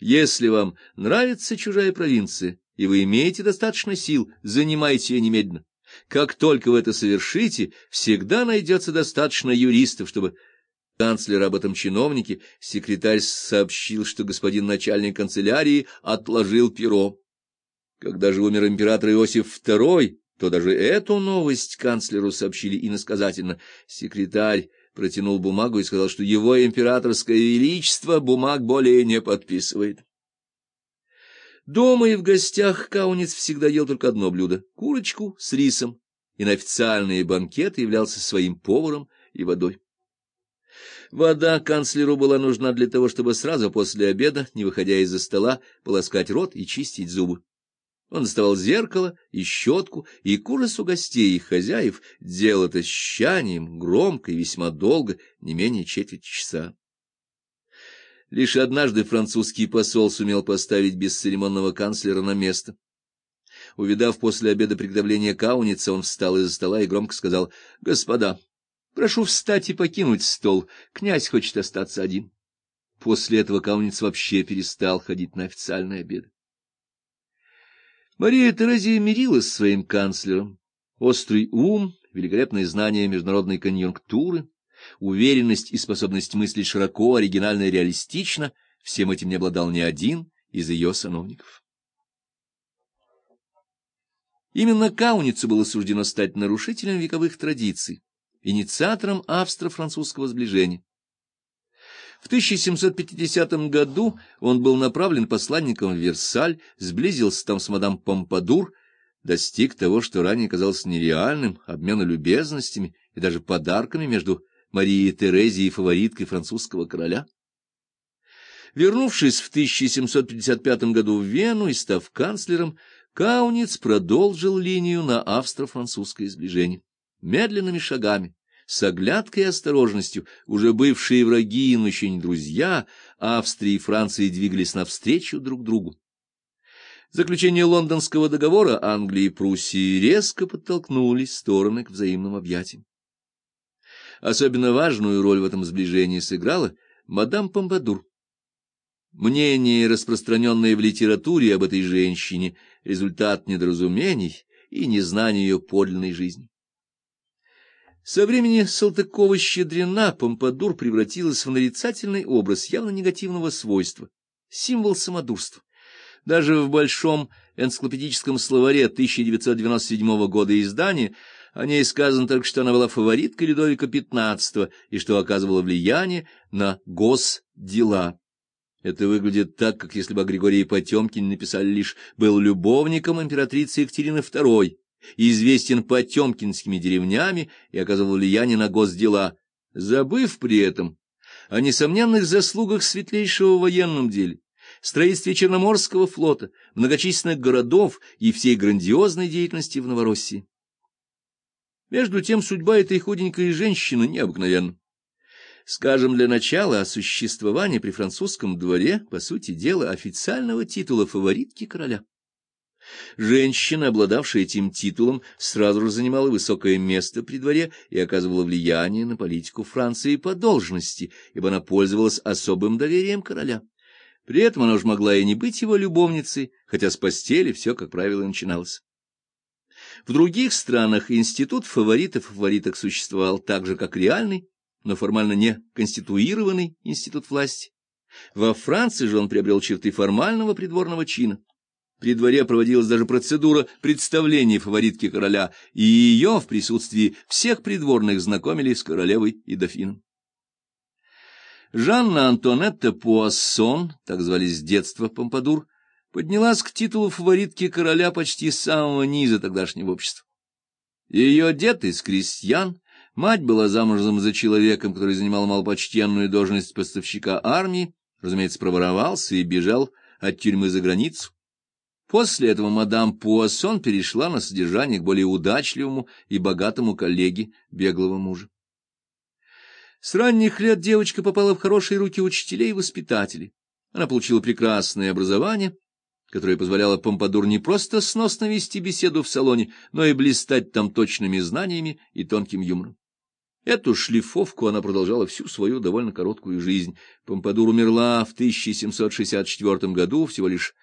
Если вам нравится чужая провинция, и вы имеете достаточно сил, занимайте ее немедленно. Как только вы это совершите, всегда найдется достаточно юристов, чтобы канцлер об этом чиновнике, секретарь сообщил, что господин начальник канцелярии отложил перо. Когда же умер император Иосиф II, то даже эту новость канцлеру сообщили иносказательно. Секретарь протянул бумагу и сказал, что его императорское величество бумаг более не подписывает. Дома и в гостях Каунец всегда ел только одно блюдо — курочку с рисом, и на официальные банкеты являлся своим поваром и водой. Вода канцлеру была нужна для того, чтобы сразу после обеда, не выходя из-за стола, полоскать рот и чистить зубы. Он доставал зеркало и щетку, и к ужасу гостей и хозяев делал это с щанием, громко и весьма долго, не менее четверть часа. Лишь однажды французский посол сумел поставить бесцеремонного канцлера на место. Увидав после обеда приготовление кауница, он встал из-за стола и громко сказал, — Господа, прошу встать и покинуть стол, князь хочет остаться один. После этого кауниц вообще перестал ходить на официальные обеды. Мария Терезия мирилась с своим канцлером. Острый ум, великолепное знание международной конъюнктуры, уверенность и способность мыслить широко, оригинально и реалистично — всем этим не обладал ни один из ее сановников. Именно Кауницу было суждено стать нарушителем вековых традиций, инициатором австро-французского сближения. В 1750 году он был направлен посланником в Версаль, сблизился там с мадам Помпадур, достиг того, что ранее казалось нереальным, обмена любезностями и даже подарками между Марией Терезией и фавориткой французского короля. Вернувшись в 1755 году в Вену и став канцлером, Кауниц продолжил линию на австро-французское сближение. Медленными шагами, с оглядкой и осторожностью, уже бывшие враги, еще не друзья, Австрия и Франция двигались навстречу друг другу. Заключение лондонского договора Англии и Пруссии резко подтолкнули стороны к взаимным объятиям. Особенно важную роль в этом сближении сыграла мадам Помпадур. Мнение, распространенное в литературе об этой женщине, результат недоразумений и незнания ее подлинной жизни. Со времени Салтыкова-Щедрина Помпадур превратилась в нарицательный образ явно негативного свойства, символ самодурства. Даже в большом энциклопедическом словаре 1997 года издания о ней сказано только, что она была фавориткой Людовика XV и что оказывала влияние на госдела. Это выглядит так, как если бы Григорий Потемкин написали лишь «был любовником императрицы Екатерины II», известен потемкинскими деревнями и оказывал влияние на госдела, забыв при этом о несомненных заслугах светлейшего в военном деле, строительстве Черноморского флота, многочисленных городов и всей грандиозной деятельности в Новороссии. Между тем судьба этой худенькой женщины необыкновенна. Скажем, для начала о существовании при французском дворе, по сути дела, официального титула фаворитки короля. Женщина, обладавшая этим титулом, сразу же занимала высокое место при дворе и оказывала влияние на политику Франции по должности, ибо она пользовалась особым доверием короля. При этом она уж могла и не быть его любовницей, хотя с постели все, как правило, начиналось. В других странах институт фаворитов и фавориток существовал так же, как реальный, но формально не конституированный институт власти. Во Франции же он приобрел черты формального придворного чина. При дворе проводилась даже процедура представления фаворитки короля, и ее в присутствии всех придворных знакомили с королевой и дофином. Жанна Антуанетта Пуассон, так звали с детства Помпадур, поднялась к титулу фаворитки короля почти с самого низа тогдашнего общества. Ее дед из крестьян, мать была замужем за человеком, который занимал малопочтенную должность поставщика армии, разумеется, проворовался и бежал от тюрьмы за границу. После этого мадам Пуассон перешла на содержание к более удачливому и богатому коллеге беглого мужа. С ранних лет девочка попала в хорошие руки учителей и воспитателей. Она получила прекрасное образование, которое позволяло Помпадур не просто сносно вести беседу в салоне, но и блистать там точными знаниями и тонким юмором. Эту шлифовку она продолжала всю свою довольно короткую жизнь. Помпадур умерла в 1764 году, всего лишь